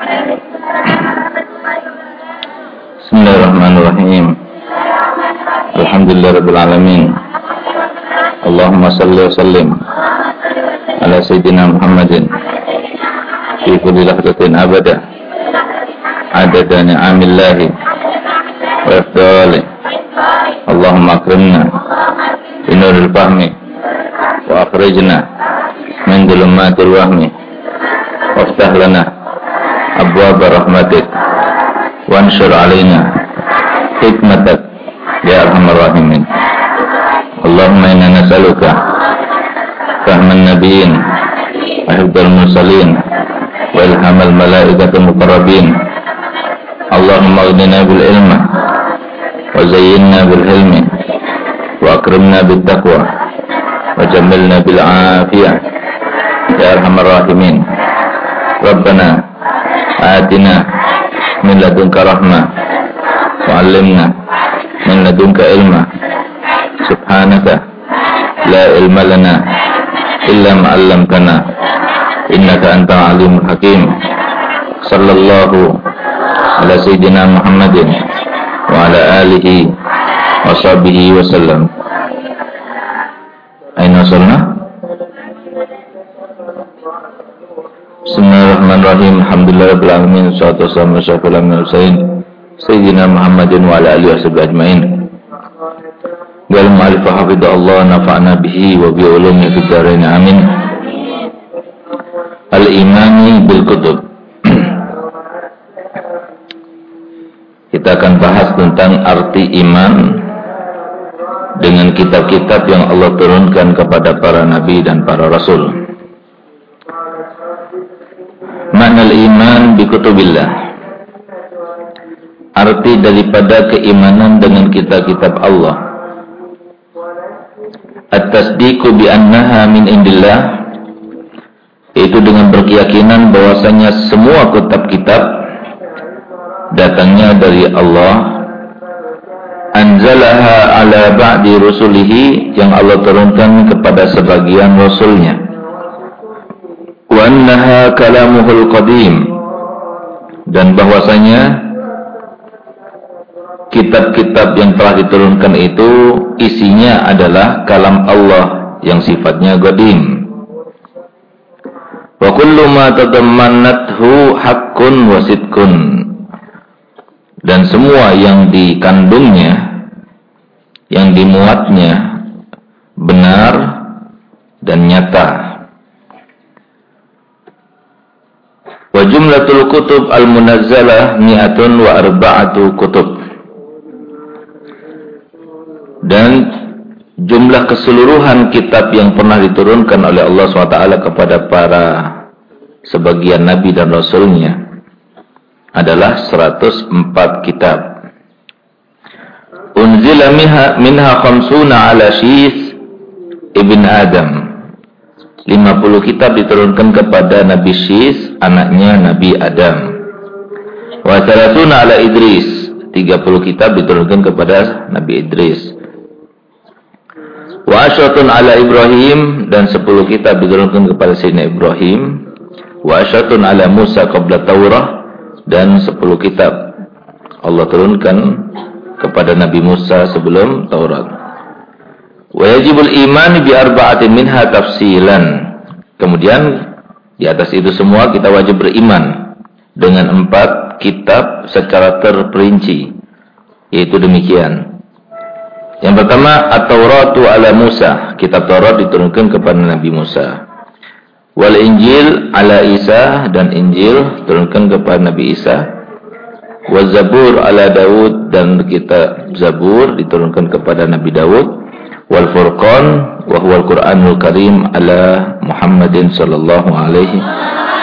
Bismillahirrahmanirrahim. Alhamdulillah rabbil alamin. Allahumma salli wa sallim ala sayyidina Muhammadin fi kulli lahzatin abada adada ni'amillahi wa ifdali Allahumma akrimna binuril fahmi wa akhrijna min dhulumatil wahmi waftah lana abwaab rahmatik. Wanshur alaina hikmatak ya arhamar rahimin. Allahumma inna nas'aluka fahman nabiyyin wa wa ilhamal malaikatil muqarrabin. Allahumma aghnina bil ilma wa bil hilmi wa akrimna bit atina min ladunka rahmah wa 'allimna min ladunka ilma. Subhanaka la ilma lana illa ma innaka antal alimul hakim. Sallallahu ala sayyidina muhammadin wa ala alihi wa sahbihi wa sallam. Aina salna Bismillahirrahmanirrahim. Alhamdulillah Rabbil Alamin. Salatu wassalamu ala syafil amin Sayyidina Muhammadin wa ala alihi wa sahbihi ajma'in. Wal mu'alif hafidha nafa'na bihi wa bi ulumi fid dharain. Amin. Al-imani bil kutub. Kita akan bahas tentang arti iman dengan kitab-kitab yang Allah turunkan kepada para nabi dan para rasul. Bi kutubillah. Arti daripada keimanan dengan kitab-kitab Allah. At-tasdiqu bi annaha min indillah itu dengan berkeyakinan bahwasanya semua kitab-kitab datangnya dari Allah anzalaha ala ba'di rusulihi yang Allah turunkan kepada sebagian rasulnya wa annaha kalamuhul qadim dan bahwasanya kitab-kitab yang telah diturunkan itu isinya adalah kalam Allah yang sifatnya qadim wa kullu ma tadammannathu haqqun wa sidqun. Dan semua yang dikandungnya yang dimuatnya benar dan nyata wa jumlatul kutub al munazzalah mi'atun wa arba'atu kutub dan jumlah keseluruhan kitab yang pernah diturunkan oleh Allah SWT kepada para sebagian nabi dan rasulnya adalah 104 kitab. Unzila minha khamsuna ala syis ibn Adam. 50 kitab diturunkan kepada Nabi Syis, anaknya Nabi Adam. Wa salatuna ala Idris. 30 kitab diturunkan kepada Nabi Idris. Wa asyratun ala Ibrahim dan 10 kitab diturunkan kepada Sayyidina Ibrahim. Wa asyratun ala Musa qabla Taurah dan 10 kitab Allah turunkan kepada Nabi Musa sebelum Taurat. Wa yajibul iman bi arba'atin minha tafsilan. Kemudian di atas itu semua kita wajib beriman dengan empat kitab secara terperinci. Yaitu demikian. Yang pertama At-Tauratu ala Musa, kitab Taurat diturunkan kepada Nabi Musa. Wal Injil ala Isa dan Injil turunkan kepada Nabi Isa. Wa Zabur ala Daud dan kita Zabur diturunkan kepada Nabi Daud. Wal Furqan wa huwa Al-Qur'anul Karim ala Muhammadin sallallahu alaihi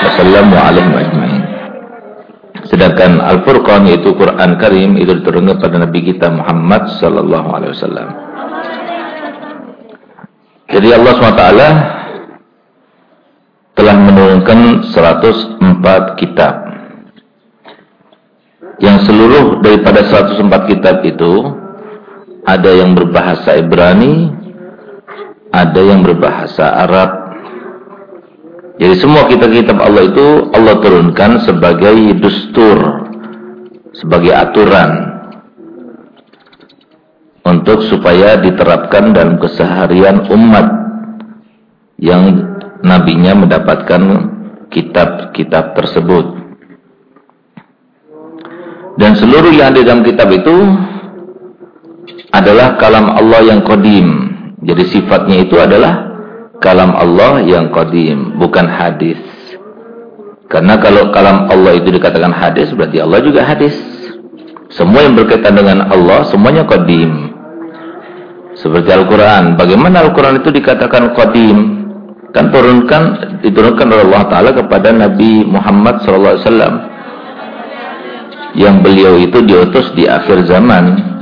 wasallam wa alihi ajmain. Sedangkan Al-Furqan yaitu Quran Karim itu diturunkan kepada Nabi kita Muhammad sallallahu alaihi wasallam. Jadi Allah SWT telah menurunkan 104 kitab. Yang seluruh daripada 104 kitab itu ada yang berbahasa Ibrani, ada yang berbahasa Arab, Jadi semua kitab-kitab Allah itu Allah turunkan sebagai dustur, sebagai aturan untuk supaya diterapkan dalam keseharian umat yang nabinya mendapatkan kitab-kitab tersebut. Dan seluruh yang ada dalam kitab itu adalah kalam Allah yang kodim. Jadi sifatnya itu adalah kalam Allah yang qadim, bukan hadis. Karena kalau kalam Allah itu dikatakan hadis, berarti Allah juga hadis. Semua yang berkaitan dengan Allah, semuanya qadim. Seperti Al-Quran. Bagaimana Al-Quran itu dikatakan qadim? Kan turunkan, diturunkan oleh Allah Ta'ala kepada Nabi Muhammad SAW. Yang beliau itu diutus di akhir zaman.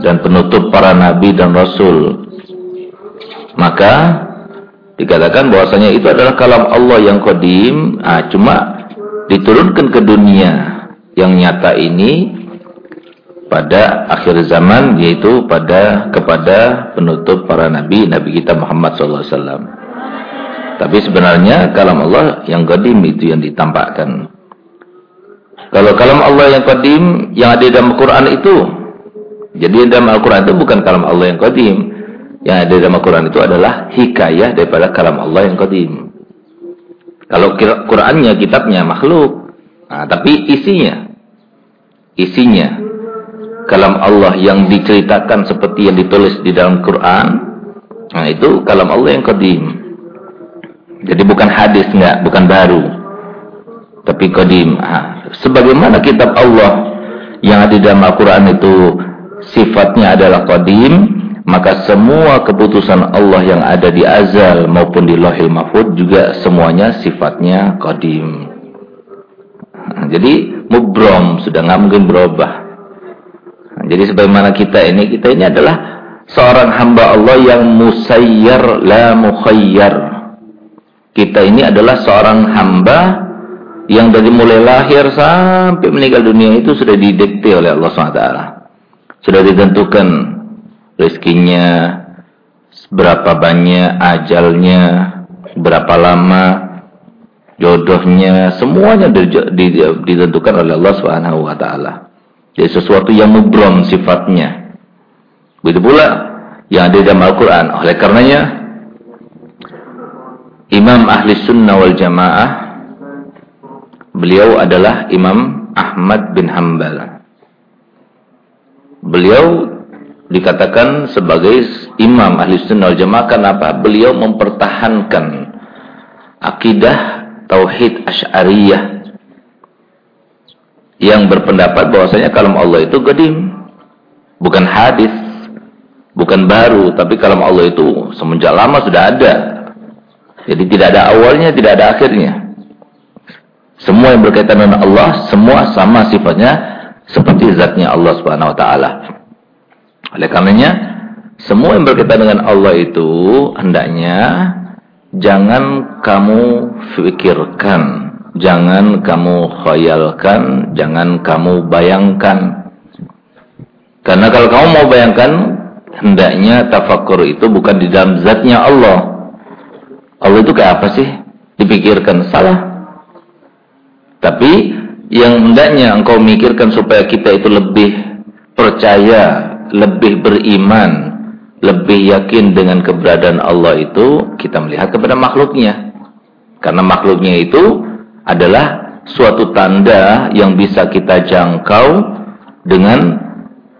Dan penutup para Nabi dan Rasul. Maka dikatakan bahwasanya itu adalah kalam Allah yang kodim ah, cuma diturunkan ke dunia yang nyata ini pada akhir zaman yaitu pada kepada penutup para nabi nabi kita Muhammad SAW tapi sebenarnya kalam Allah yang kodim itu yang ditampakkan. Kalau kalam Allah yang kodim yang ada dalam Al-Quran itu jadi dalam Al-Quran itu bukan kalam Allah yang kodim yang ada dalam Al-Quran itu adalah hikayah daripada kalam Allah yang qadim. Kalau Qurannya, kitabnya makhluk. Nah, tapi isinya, isinya, kalam Allah yang diceritakan seperti yang ditulis di dalam Quran, nah itu kalam Allah yang qadim. Jadi bukan hadis enggak, bukan baru. Tapi qadim. Nah, sebagaimana kitab Allah yang ada di dalam Al-Quran itu sifatnya adalah qadim, maka semua keputusan Allah yang ada di azal maupun di lohil mahfud juga semuanya sifatnya qadim. Nah, jadi mubrom sudah nggak mungkin berubah. Nah, jadi sebagaimana kita ini, kita ini adalah seorang hamba Allah yang musayyar la mukhayyar. Kita ini adalah seorang hamba yang dari mulai lahir sampai meninggal dunia itu sudah didikte oleh Allah SWT. Sudah ditentukan rezekinya, berapa banyak ajalnya, berapa lama jodohnya, semuanya ditentukan oleh Allah Subhanahu wa taala. Jadi sesuatu yang mubrom sifatnya. Begitu pula yang ada dalam Al-Qur'an. Oleh karenanya Imam Ahli Sunnah wal Jamaah beliau adalah Imam Ahmad bin Hambal. Beliau dikatakan sebagai imam ahli sunnah jamaah. Kenapa? Beliau mempertahankan akidah tauhid asy'ariyah yang berpendapat bahwasanya kalam Allah itu gadim bukan hadis bukan baru tapi kalam Allah itu semenjak lama sudah ada. Jadi tidak ada awalnya tidak ada akhirnya. Semua yang berkaitan dengan Allah semua sama sifatnya seperti zatnya Allah Subhanahu wa taala oleh karenanya, semua yang berkaitan dengan Allah itu hendaknya jangan kamu fikirkan, jangan kamu khayalkan, jangan kamu bayangkan. Karena kalau kamu mau bayangkan, hendaknya tafakur itu bukan di dalam zatnya Allah. Allah itu kayak apa sih? Dipikirkan salah. Tapi yang hendaknya engkau mikirkan supaya kita itu lebih percaya lebih beriman, lebih yakin dengan keberadaan Allah itu kita melihat kepada makhluknya. Karena makhluknya itu adalah suatu tanda yang bisa kita jangkau dengan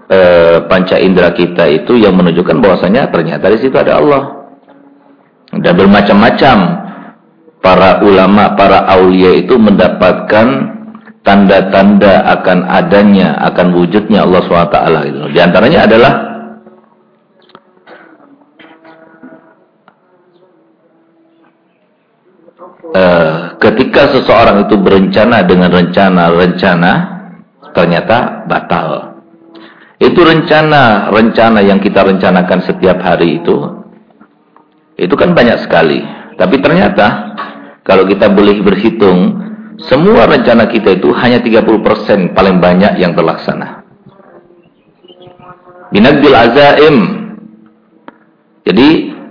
e, panca indera kita itu yang menunjukkan bahwasanya ternyata di situ ada Allah. Dan bermacam-macam para ulama, para aulia itu mendapatkan tanda-tanda akan adanya, akan wujudnya Allah SWT itu. Di antaranya adalah uh, ketika seseorang itu berencana dengan rencana-rencana ternyata batal. Itu rencana-rencana yang kita rencanakan setiap hari itu itu kan banyak sekali. Tapi ternyata kalau kita boleh berhitung semua rencana kita itu hanya 30% paling banyak yang terlaksana. Binagdil azaim. Jadi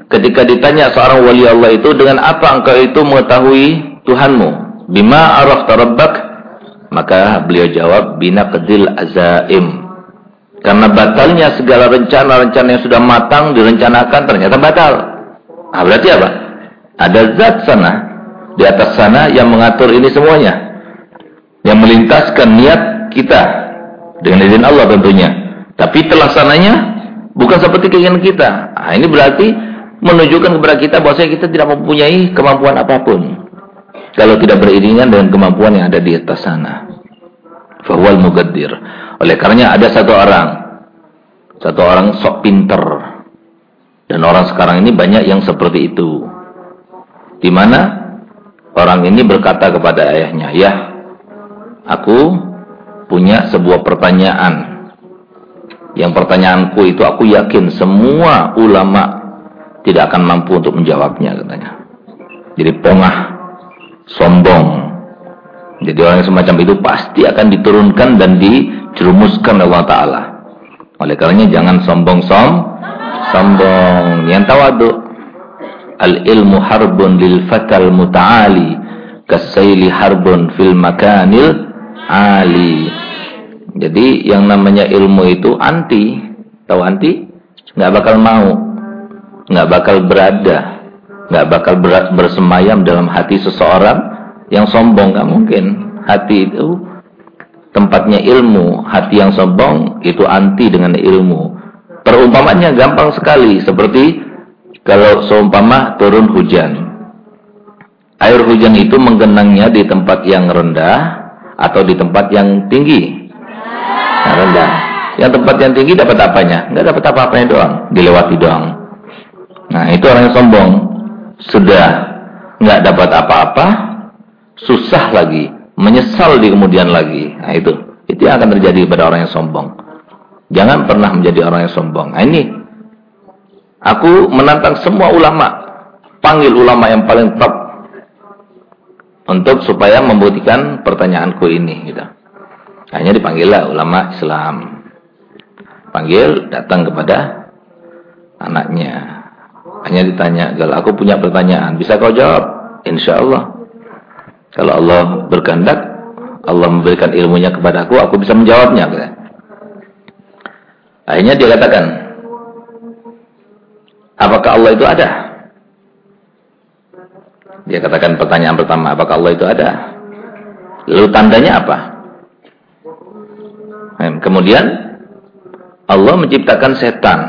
ketika ditanya seorang wali Allah itu dengan apa engkau itu mengetahui Tuhanmu? Bima arafta rabbak? Maka beliau jawab binaqdil azaim. Karena batalnya segala rencana-rencana yang sudah matang direncanakan ternyata batal. Nah, berarti apa? Ada zat sana di atas sana yang mengatur ini semuanya. Yang melintaskan niat kita dengan izin Allah tentunya. Tapi terlaksananya bukan seperti keinginan kita. Nah, ini berarti menunjukkan kepada kita bahwa kita tidak mempunyai kemampuan apa pun. Kalau tidak beriringan dengan kemampuan yang ada di atas sana. Fahwal mugaddir. Oleh karenanya ada satu orang. Satu orang sok pinter. Dan orang sekarang ini banyak yang seperti itu. Di mana orang ini berkata kepada ayahnya, "Ya, aku punya sebuah pertanyaan yang pertanyaanku itu aku yakin semua ulama tidak akan mampu untuk menjawabnya katanya. Jadi pongah, sombong. Jadi orang semacam itu pasti akan diturunkan dan dijerumuskan oleh Allah Ta'ala. Oleh karenanya jangan sombong som, sombong. Yang tawadu. Al-ilmu harbun lil fatal muta'ali. Kasaili harbun fil makanil ali. Jadi yang namanya ilmu itu anti. Tahu anti? Nggak bakal mau. Nggak bakal berada. Nggak bakal berat bersemayam dalam hati seseorang yang sombong. Nggak mungkin. Hati itu tempatnya ilmu. Hati yang sombong itu anti dengan ilmu. Perumpamannya gampang sekali. Seperti kalau seumpama turun hujan. Air hujan itu menggenangnya di tempat yang rendah atau di tempat yang tinggi nah, rendah. Yang tempat yang tinggi dapat apanya? Enggak dapat apa-apanya doang, dilewati doang. Nah, itu orang yang sombong. Sudah enggak dapat apa-apa, susah lagi, menyesal di kemudian lagi. Nah, itu. Itu yang akan terjadi pada orang yang sombong. Jangan pernah menjadi orang yang sombong. Nah, ini aku menantang semua ulama. Panggil ulama yang paling top untuk supaya membuktikan pertanyaanku ini gitu. Hanya dipanggillah ulama Islam. Panggil datang kepada anaknya. Hanya ditanya, kalau aku punya pertanyaan, bisa kau jawab? Insya Allah. Kalau Allah berkehendak, Allah memberikan ilmunya kepada aku, aku bisa menjawabnya. Akhirnya dia katakan, apakah Allah itu ada? Dia katakan pertanyaan pertama, apakah Allah itu ada? Lalu tandanya apa? Kemudian Allah menciptakan setan.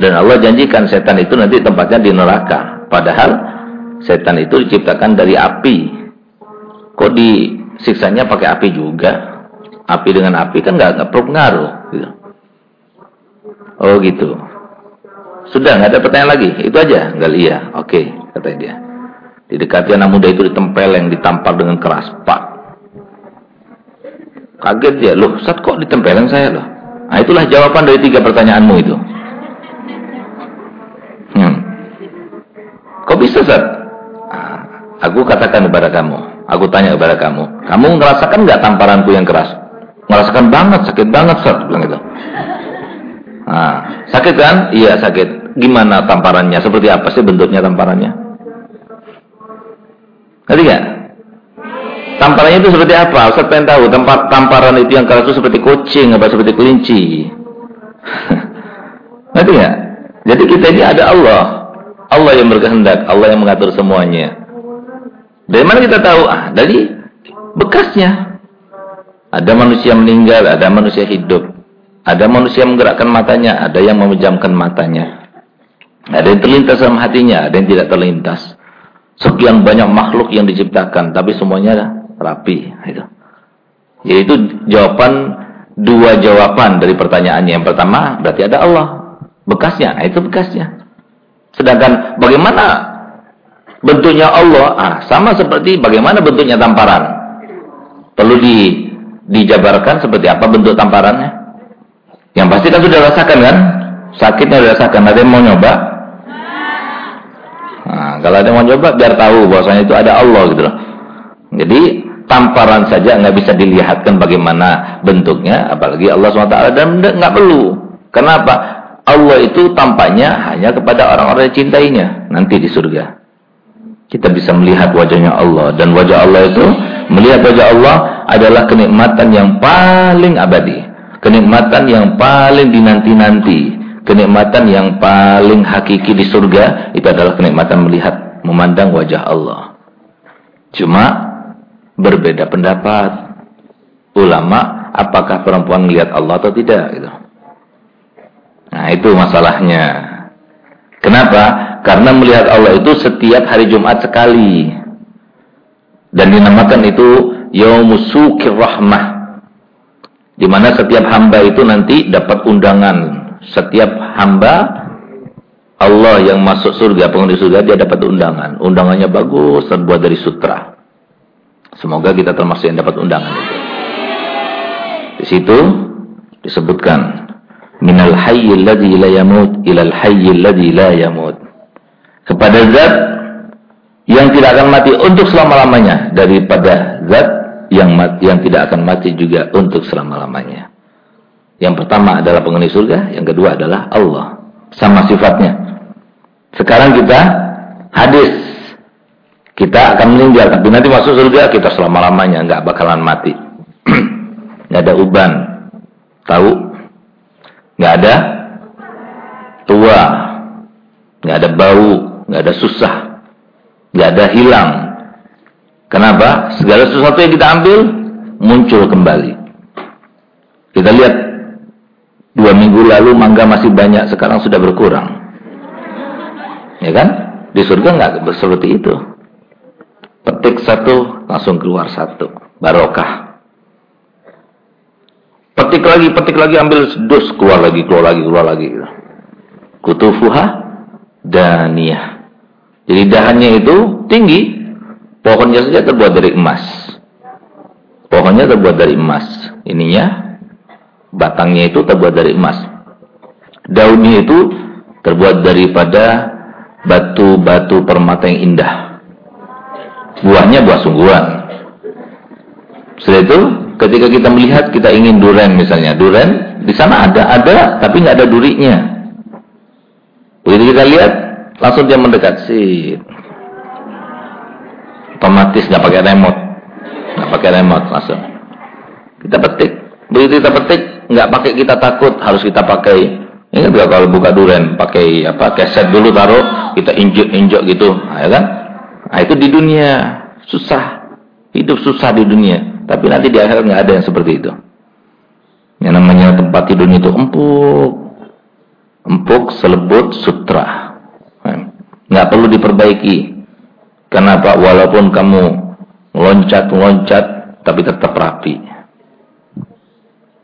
Dan Allah janjikan setan itu nanti tempatnya di neraka. Padahal setan itu diciptakan dari api. Kok disiksanya pakai api juga? Api dengan api kan nggak nggak berpengaruh. Gitu. Oh gitu. Sudah nggak ada pertanyaan lagi. Itu aja. Enggak iya. Oke, kata dia. Didekati anak muda itu ditempel yang ditampar dengan keras. Pak, Kaget dia, loh Ustaz kok ditempelin saya loh. Nah itulah jawaban dari tiga pertanyaanmu itu. Hmm. Kok bisa Ustaz? Nah, aku katakan kepada kamu, aku tanya kepada kamu, kamu ngerasakan nggak tamparanku yang keras? Ngerasakan banget, sakit banget Ustaz, bilang itu. Nah, sakit kan? Iya sakit. Gimana tamparannya? Seperti apa sih bentuknya tamparannya? Ngerti gak? Tamparannya itu seperti apa? Ustaz pengen tahu tempat tamparan itu yang keras itu seperti kucing apa seperti kelinci. Ngerti ya? Jadi kita ini ada Allah. Allah yang berkehendak, Allah yang mengatur semuanya. Dari mana kita tahu? Ah, dari bekasnya. Ada manusia meninggal, ada manusia hidup. Ada manusia menggerakkan matanya, ada yang memejamkan matanya. Ada yang terlintas dalam hatinya, ada yang tidak terlintas. Sekian banyak makhluk yang diciptakan, tapi semuanya rapi itu. Yaitu jawaban dua jawaban dari pertanyaannya. Yang pertama berarti ada Allah. Bekasnya, nah, itu bekasnya. Sedangkan bagaimana bentuknya Allah? Ah, sama seperti bagaimana bentuknya tamparan. Perlu di dijabarkan seperti apa bentuk tamparannya? Yang pasti kan sudah rasakan kan? Sakitnya sudah rasakan. Ada yang mau nyoba? Nah, kalau ada mau nyoba biar tahu bahwasanya itu ada Allah gitu loh. Jadi tamparan saja nggak bisa dilihatkan bagaimana bentuknya, apalagi Allah SWT dan nggak perlu. Kenapa? Allah itu tampaknya hanya kepada orang-orang yang cintainya nanti di surga. Kita bisa melihat wajahnya Allah dan wajah Allah itu melihat wajah Allah adalah kenikmatan yang paling abadi, kenikmatan yang paling dinanti-nanti, kenikmatan yang paling hakiki di surga itu adalah kenikmatan melihat memandang wajah Allah. Cuma berbeda pendapat ulama apakah perempuan melihat Allah atau tidak gitu. Nah, itu masalahnya. Kenapa? Karena melihat Allah itu setiap hari Jumat sekali. Dan dinamakan itu Yaumusukir Rahmah. Di mana setiap hamba itu nanti dapat undangan. Setiap hamba Allah yang masuk surga, penghuni surga dia dapat undangan. Undangannya bagus, terbuat dari sutra. Semoga kita termasuk yang dapat undangan itu. Di situ disebutkan minal hayyil ladzi la yamut ilal hayyil ladzi la yamut. Kepada zat yang tidak akan mati untuk selama-lamanya daripada zat yang mati, yang tidak akan mati juga untuk selama-lamanya. Yang pertama adalah penghuni surga, yang kedua adalah Allah. Sama sifatnya. Sekarang kita hadis kita akan meninggal, tapi nanti masuk surga kita selama-lamanya nggak bakalan mati nggak ada uban. Tahu? Nggak ada tua, nggak ada bau, nggak ada susah, nggak ada hilang. Kenapa? Segala sesuatu yang kita ambil muncul kembali. Kita lihat dua minggu lalu mangga masih banyak, sekarang sudah berkurang. Ya kan? Di surga nggak seperti itu. Petik satu, langsung keluar satu. Barokah. Petik lagi, petik lagi, ambil dus, keluar lagi, keluar lagi, keluar lagi. Kutufuha daniyah. Jadi dahannya itu tinggi. Pohonnya saja terbuat dari emas. Pohonnya terbuat dari emas. Ininya, batangnya itu terbuat dari emas. Daunnya itu terbuat daripada batu-batu permata yang indah. Buahnya buah sungguhan. Setelah itu ketika kita melihat kita ingin duren misalnya, duren di sana ada, ada tapi nggak ada durinya. Begitu kita lihat, langsung dia mendekat sih. Otomatis nggak pakai remote, nggak pakai remote langsung. Kita petik, begitu kita petik nggak pakai kita takut, harus kita pakai. Ini juga kalau buka duren pakai apa keset dulu taruh, kita injek-injek gitu, ya kan? Nah, itu di dunia susah, hidup susah di dunia. Tapi nanti di akhirat nggak ada yang seperti itu. Yang namanya tempat tidurnya itu empuk. Empuk, selebut, sutra. Nggak perlu diperbaiki. Kenapa? Walaupun kamu loncat-loncat, tapi tetap rapi.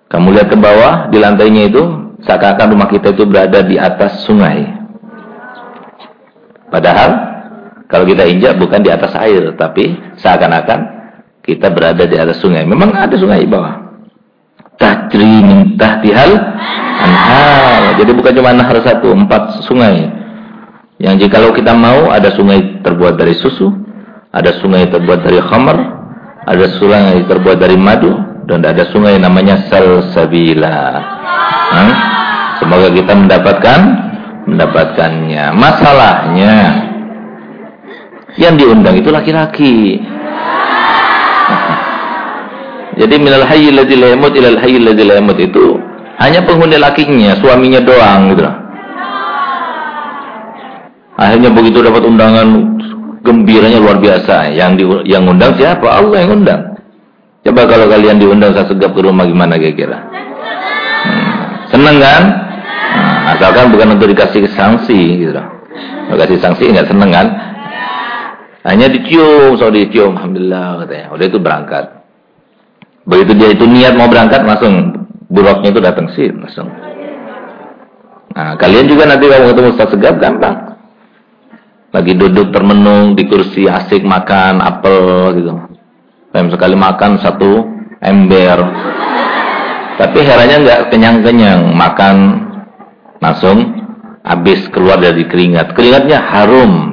Kamu lihat ke bawah, di lantainya itu, seakan-akan rumah kita itu berada di atas sungai. Padahal, kalau kita injak bukan di atas air, tapi seakan-akan kita berada di atas sungai. Memang ada sungai di bawah. Tajri min tahtihal anhar. Jadi bukan cuma nahar satu, empat sungai. Yang jika kita mau ada sungai terbuat dari susu, ada sungai terbuat dari khamar, ada sungai terbuat dari madu, dan ada sungai namanya salsabila. Hmm? Semoga kita mendapatkan mendapatkannya. Masalahnya yang diundang itu laki-laki. Jadi minal hayyil ladzi la yamut ilal hayyil la yamut itu hanya penghuni lakinya, suaminya doang gitu Akhirnya begitu dapat undangan gembiranya luar biasa. Yang di, yang undang siapa? Allah yang undang. Coba kalau kalian diundang saya segap ke rumah gimana kira-kira? Hmm. Seneng kan? Nah, asalkan bukan untuk dikasih sanksi gitu. Dikasih sanksi enggak seneng kan? Hanya dicium, so dicium, alhamdulillah katanya. Udah itu berangkat. Begitu dia itu niat mau berangkat langsung buruknya itu datang sih langsung. Nah, kalian juga nanti kalau ketemu Ustaz Segap gampang. Lagi duduk termenung di kursi asik makan apel gitu. Time sekali makan satu ember. Tapi herannya nggak kenyang-kenyang, makan langsung habis keluar dari keringat. Keringatnya harum.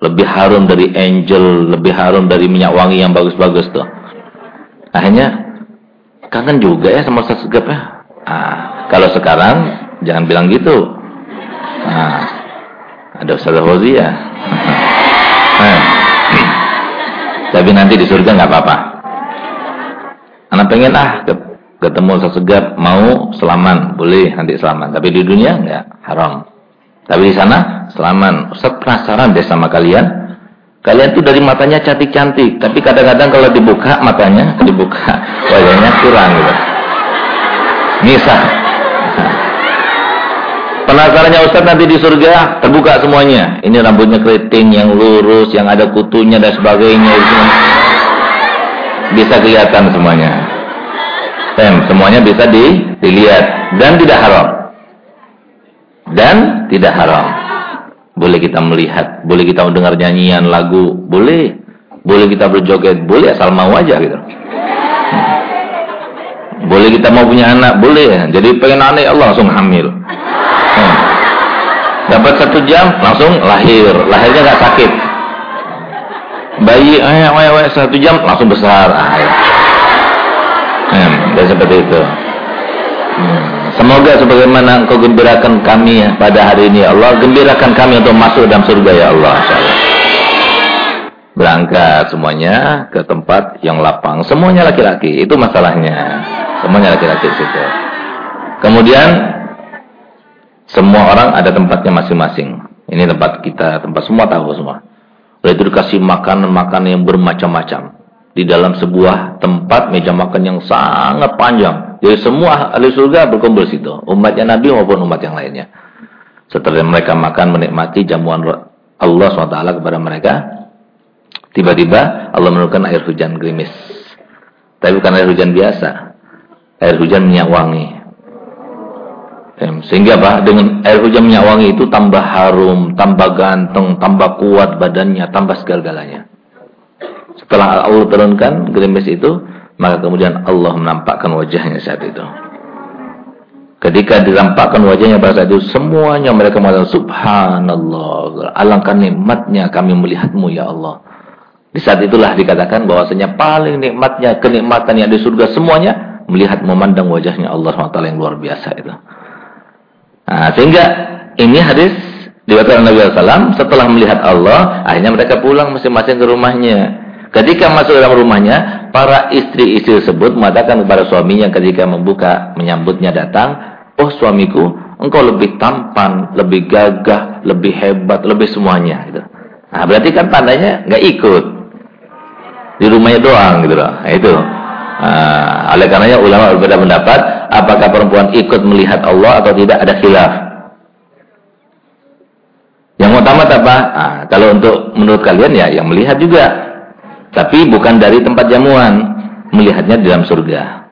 Lebih harum dari angel, lebih harum dari minyak wangi yang bagus-bagus tuh. Akhirnya kangen juga ya sama Ustaz ya. Ah, kalau sekarang Jangan bilang gitu. Nah, ada Ustaz Fauzi ya. Nah. Tapi nanti di surga nggak apa-apa. Anak pengen ah ketemu sesegar mau selaman, boleh nanti selaman. Tapi di dunia nggak haram. Tapi di sana selaman. Ustaz penasaran deh sama kalian. Kalian tuh dari matanya cantik-cantik, tapi kadang-kadang kalau dibuka matanya, dibuka wajahnya kurang gitu. Nisa. Penasarannya Ustaz nanti di surga terbuka semuanya. Ini rambutnya keriting yang lurus, yang ada kutunya dan sebagainya. Bisa kelihatan semuanya. Tem, semuanya bisa di, dilihat dan tidak haram. Dan tidak haram. Boleh kita melihat, boleh kita mendengar nyanyian lagu, boleh. Boleh kita berjoget, boleh asal mau aja gitu. Boleh kita mau punya anak, boleh. Jadi pengen anak Allah langsung hamil. Dapat satu jam langsung lahir, lahirnya nggak sakit. Bayi eh, eh, eh, satu jam langsung besar. Ah, ya. hmm, dan seperti itu. Hmm. Semoga sebagaimana engkau gembirakan kami pada hari ini ya Allah, gembirakan kami untuk masuk dalam surga ya Allah. Berangkat semuanya ke tempat yang lapang. Semuanya laki-laki, itu masalahnya. Semuanya laki-laki situ. Kemudian semua orang ada tempatnya masing-masing. Ini tempat kita, tempat semua tahu semua. Oleh itu dikasih makanan-makanan yang bermacam-macam. Di dalam sebuah tempat meja makan yang sangat panjang. Jadi semua ahli surga berkumpul situ. Umatnya Nabi maupun umat yang lainnya. Setelah mereka makan menikmati jamuan Allah SWT kepada mereka. Tiba-tiba Allah menurunkan air hujan gerimis. Tapi bukan air hujan biasa. Air hujan minyak wangi. Sehingga apa? Dengan air hujan minyak wangi itu tambah harum, tambah ganteng, tambah kuat badannya, tambah segala-galanya. Setelah Allah turunkan gerimis itu, maka kemudian Allah menampakkan wajahnya saat itu. Ketika dirampakkan wajahnya pada saat itu, semuanya mereka mengatakan, Subhanallah, alangkah nikmatnya kami melihatmu ya Allah. Di saat itulah dikatakan bahwasanya paling nikmatnya, kenikmatan yang di surga semuanya, melihat memandang wajahnya Allah SWT yang luar biasa itu. Nah, sehingga ini hadis diwakilkan Nabi SAW setelah melihat Allah, akhirnya mereka pulang masing-masing ke rumahnya. Ketika masuk dalam rumahnya, para istri-istri tersebut mengatakan kepada suaminya ketika membuka menyambutnya datang, "Oh suamiku, engkau lebih tampan, lebih gagah, lebih hebat, lebih semuanya." Gitu. Nah, berarti kan tandanya nggak ikut di rumahnya doang gitu loh. Nah, itu. Nah, oleh karenanya ulama berbeda pendapat apakah perempuan ikut melihat Allah atau tidak ada khilaf. Yang utama apa? Nah, kalau untuk menurut kalian ya yang melihat juga. Tapi bukan dari tempat jamuan, melihatnya di dalam surga.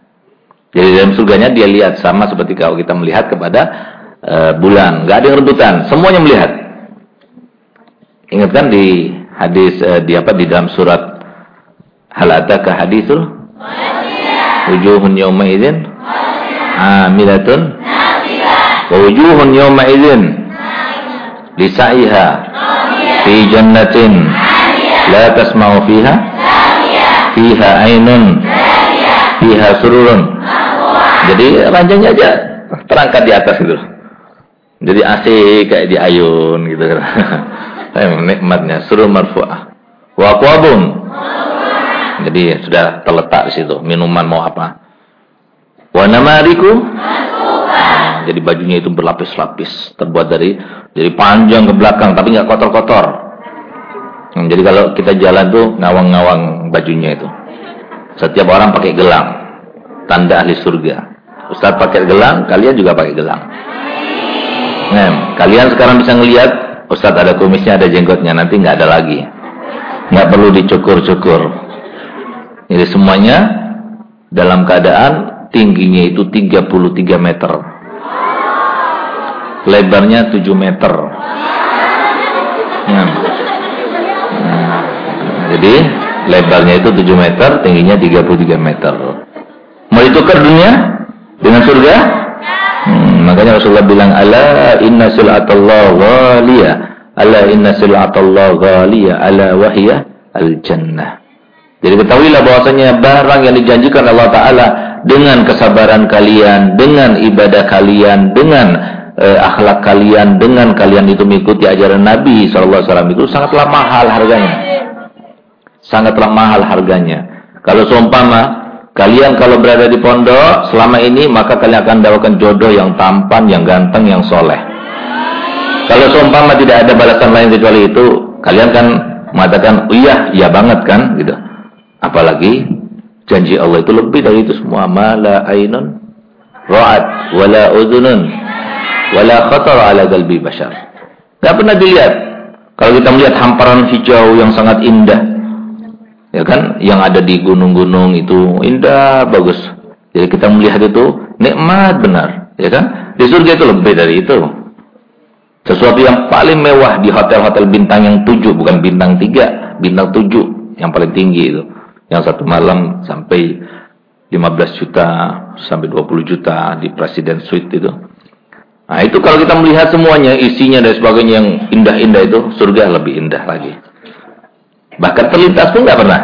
Jadi dalam surganya dia lihat sama seperti kalau kita melihat kepada uh, bulan, nggak ada yang rebutan, semuanya melihat. Ingatkan di hadis uh, di apa di dalam surat Hal ataka hadithul Wujuhun yawma idzin amilatun wa wujuhun yawma idzin lisaiha fi jannatin la tasma'u fiha fiha ainun fiha sururun. Jadi ranjangnya aja terangkat di atas gitu. Jadi asik kayak di ayun gitu kan. Nikmatnya surur marfu'ah. Wa aqwabun jadi sudah terletak di situ. Minuman mau apa? Wa namariku nah, jadi bajunya itu berlapis-lapis, terbuat dari jadi panjang ke belakang tapi nggak kotor-kotor. Hmm, jadi kalau kita jalan tuh ngawang-ngawang bajunya itu. Setiap orang pakai gelang, tanda ahli surga. Ustaz pakai gelang, kalian juga pakai gelang. Nah, kalian sekarang bisa ngelihat Ustaz ada kumisnya, ada jenggotnya, nanti nggak ada lagi. Nggak perlu dicukur-cukur. Jadi semuanya dalam keadaan tingginya itu 33 meter. Lebarnya 7 meter. Nah. Nah, jadi lebarnya itu 7 meter, tingginya 33 meter. Mau ditukar dunia dengan surga? Hmm, makanya Rasulullah bilang ala inna sil'atallah ghaliyah. Ala inna sil'atallah ghaliyah ala wahiyah al-jannah. Jadi ketahuilah bahwasanya barang yang dijanjikan Allah Ta'ala dengan kesabaran kalian, dengan ibadah kalian, dengan eh, akhlak kalian, dengan kalian itu mengikuti ajaran Nabi SAW itu sangatlah mahal harganya. Sangatlah mahal harganya. Kalau seumpama kalian kalau berada di pondok selama ini maka kalian akan mendapatkan jodoh yang tampan, yang ganteng, yang soleh. Kalau seumpama tidak ada balasan lain kecuali itu, kalian kan mengatakan, iya, iya banget kan, gitu. Apalagi janji Allah itu lebih dari itu semua. Mala ainun ra'at wala udhunun wala khatar ala qalbi bashar. Enggak pernah dilihat. Kalau kita melihat hamparan hijau yang sangat indah, ya kan, yang ada di gunung-gunung itu indah, bagus. Jadi kita melihat itu nikmat benar, ya kan? Di surga itu lebih dari itu. Sesuatu yang paling mewah di hotel-hotel bintang yang tujuh, bukan bintang tiga, bintang tujuh yang paling tinggi itu yang satu malam sampai 15 juta sampai 20 juta di Presiden Suite itu. Nah itu kalau kita melihat semuanya, isinya dan sebagainya yang indah-indah itu, surga lebih indah lagi. Bahkan terlintas pun nggak pernah.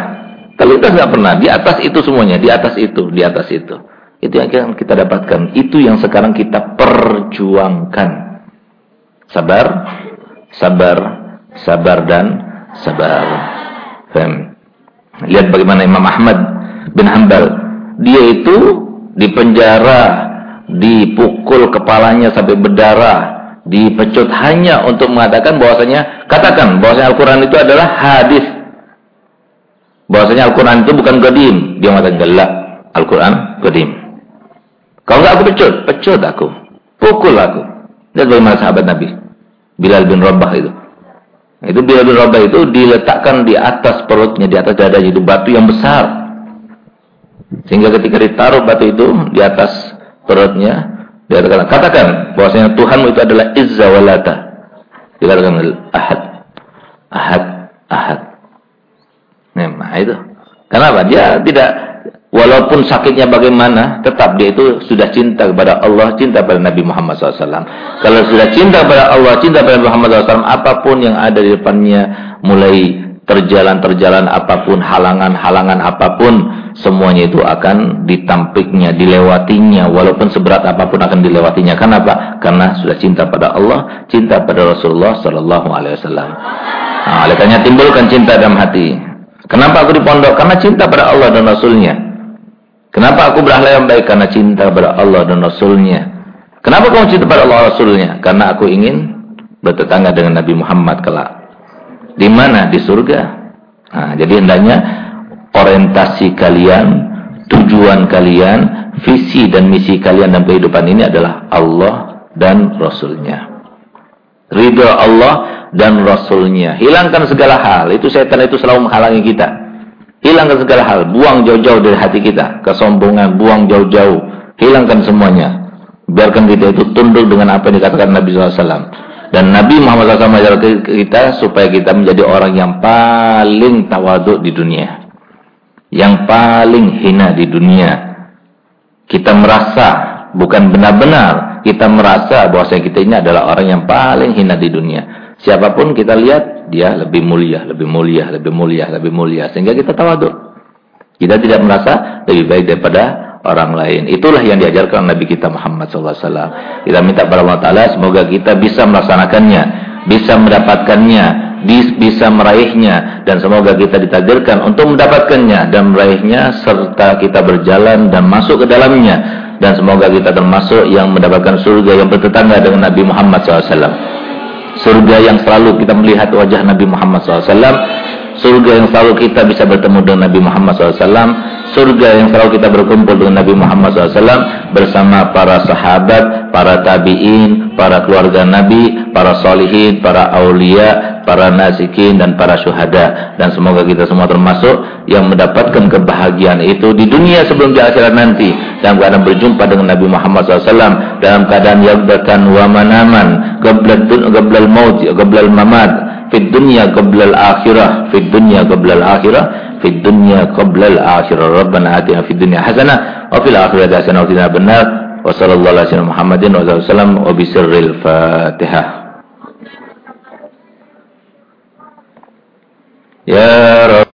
Terlintas nggak pernah. Di atas itu semuanya, di atas itu, di atas itu. Itu yang kita dapatkan. Itu yang sekarang kita perjuangkan. Sabar, sabar, sabar dan sabar. Fem. Lihat bagaimana Imam Ahmad bin Hanbal. Dia itu dipenjara, dipukul kepalanya sampai berdarah, dipecut hanya untuk mengatakan bahwasanya katakan bahwasanya Al-Qur'an itu adalah hadis. Bahwasanya Al-Qur'an itu bukan gadim. Dia mengatakan gelak Al-Qur'an gadim. Kalau enggak aku pecut, pecut aku. Pukul aku. Lihat bagaimana sahabat Nabi. Bilal bin Rabah itu. Itu Bilal itu diletakkan di atas perutnya, di atas dadanya itu batu yang besar. Sehingga ketika ditaruh batu itu di atas perutnya, dia katakan, katakan bahwasanya Tuhanmu itu adalah Izza walata. Dikatakan Ahad. Ahad. Ahad. Nah, itu. Kenapa? Dia tidak Walaupun sakitnya bagaimana, tetap dia itu sudah cinta kepada Allah, cinta kepada Nabi Muhammad SAW. Kalau sudah cinta kepada Allah, cinta kepada Nabi Muhammad SAW, apa pun yang ada di depannya, mulai terjalan-terjalan apa pun, halangan-halangan apa pun, semuanya itu akan ditampiknya, dilewatinya, walaupun seberat apa pun akan dilewatinya. Kenapa? Karena sudah cinta pada Allah, cinta pada Rasulullah Sallallahu Alaihi. Nah, oleh karena timbulkan cinta dalam hati. Kenapa aku di pondok? Karena cinta pada Allah dan Rasulnya. Kenapa aku berakhlak yang baik? Karena cinta kepada Allah dan Rasulnya. Kenapa kamu cinta kepada Allah Rasulnya? Karena aku ingin bertetangga dengan Nabi Muhammad kelak. Di mana? Di surga. Nah, jadi hendaknya orientasi kalian, tujuan kalian, visi dan misi kalian dalam kehidupan ini adalah Allah dan Rasulnya. Ridho Allah dan Rasulnya. Hilangkan segala hal. Itu setan itu selalu menghalangi kita. Hilangkan segala hal, buang jauh-jauh dari hati kita, kesombongan, buang jauh-jauh, hilangkan semuanya. Biarkan kita itu tunduk dengan apa yang dikatakan Nabi SAW. Dan Nabi Muhammad SAW mengajarkan kita supaya kita menjadi orang yang paling tawaduk di dunia. Yang paling hina di dunia. Kita merasa, bukan benar-benar, kita merasa bahwa kita ini adalah orang yang paling hina di dunia. Siapa pun kita lihat, dia lebih mulia, lebih mulia, lebih mulia, lebih mulia. Sehingga kita tawaduk. Kita tidak merasa lebih baik daripada orang lain. Itulah yang diajarkan Nabi kita Muhammad SAW. Kita minta kepada Allah Ta'ala semoga kita bisa melaksanakannya, bisa mendapatkannya, bisa meraihnya. Dan semoga kita ditakdirkan untuk mendapatkannya dan meraihnya serta kita berjalan dan masuk ke dalamnya. Dan semoga kita termasuk yang mendapatkan surga yang bertetangga dengan Nabi Muhammad SAW surga yang selalu kita melihat wajah Nabi Muhammad SAW surga yang selalu kita bisa bertemu dengan Nabi Muhammad SAW surga yang selalu kita berkumpul dengan Nabi Muhammad SAW bersama para sahabat, para tabi'in, para keluarga Nabi, para solihin, para aulia, para nasikin, dan para syuhada. Dan semoga kita semua termasuk yang mendapatkan kebahagiaan itu di dunia sebelum di akhirat nanti. Dalam keadaan berjumpa dengan Nabi Muhammad SAW. Dalam keadaan yagdakan wa manaman. Gablal maut, gablal mamad. Fid dunya gablal akhirah. Fid dunya gablal akhirah. في الدنيا قبل الآخرة ربنا آتنا في الدنيا حسنة وفي الآخرة حسنة وقنا عذاب النار وصلى الله على سيدنا محمد وعلى وسلم وبسر الفاتحة يا رب